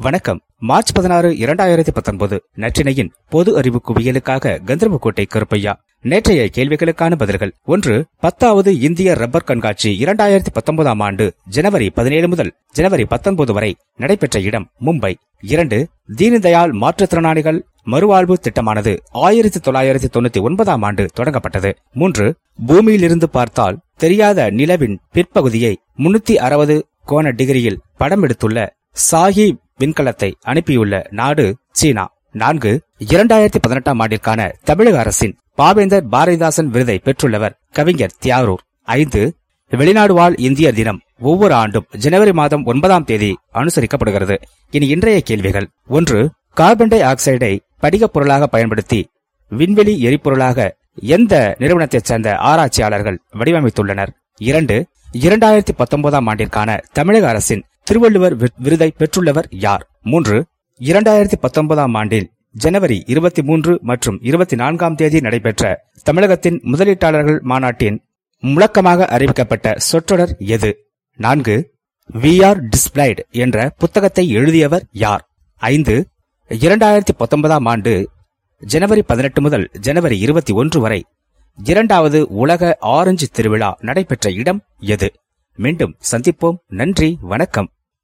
வணக்கம். மார்ச் பதினாறு இரண்டாயிரத்தி பத்தொன்பது நற்றினையின் பொது அறிவு குவியலுக்காக கந்தர்வக்கோட்டை கருப்பையா. நேற்றைய கேள்விகளுக்கான பதில்கள். ஒன்று பத்தாவது இந்திய ரப்பர் கண்காட்சி இரண்டாயிரத்தி பத்தொன்பதாம் ஆண்டு ஜனவரி பதினேழு முதல் ஜனவரி பத்தொன்பது வரை நடைபெற்ற இடம் மும்பை. இரண்டு தீனதயாள் மாற்றுத்திறனாளிகள் மறுவாழ்வு திட்டமானது ஆயிரத்தி தொள்ளாயிரத்தி தொண்ணூத்தி ஒன்பதாம் ஆண்டு தொடங்கப்பட்டது. மூன்று பூமியிலிருந்து பார்த்தால் தெரியாத நிலவின் பிற்பகுதியை முன்னூத்தி அறுபது கோண டிகிரியில் படம் எடுத்துள்ள சாஹிப் விண்கலத்தை அனுப்பியுள்ள நாடு சீனா. நான்கு இரண்டாயிரத்தி பதினெட்டாம் ஆண்டிற்கான தமிழக அரசின் பாவேந்தர் பாரதிதாசன் விருதை பெற்றுள்ளவர் கவிஞர் தியாரூர் ஐந்து வெளிநாடு வாழ் இந்தியர் தினம் ஒவ்வொரு ஆண்டும் ஜனவரி மாதம் ஒன்பதாம் தேதி அனுசரிக்கப்படுகிறது. இனி இன்றைய கேள்விகள். ஒன்று கார்பன் டை ஆக்சைடை படிகப் பொருளாக பயன்படுத்தி விண்வெளி எரிபொருளாக எந்த நிறுவனத்தைச் சேர்ந்த ஆராய்ச்சியாளர்கள் வடிவமைத்துள்ளனர்? இரண்டு இரண்டாயிரத்தி பத்தொன்பதாம் ஆண்டிற்கான தமிழக அரசின் திருவள்ளுவர் விருதை பெற்றுள்ளவர் யார்? மூன்று. இரண்டாயிரத்தி பத்தொன்பதாம் ஆண்டில் ஜனவரி இருபத்தி மூன்று மற்றும் இருபத்தி நான்காம் தேதி நடைபெற்ற தமிழகத்தின் முதலீட்டாளர்கள் மாநாட்டின் முழக்கமாக அறிவிக்கப்பட்ட சொற்றொடர் எது? நான்கு. வி ஆர் டிஸ்பிளைட் என்ற புத்தகத்தை எழுதியவர் யார்? ஐந்து. இரண்டாயிரத்தி பத்தொன்பதாம் ஆண்டு ஜனவரி பதினெட்டு முதல் ஜனவரி இருபத்தி ஒன்று வரை இரண்டாவது உலக ஆரஞ்சு திருவிழா நடைபெற்ற இடம் எது? மீண்டும் சந்திப்போம். நன்றி. வணக்கம்.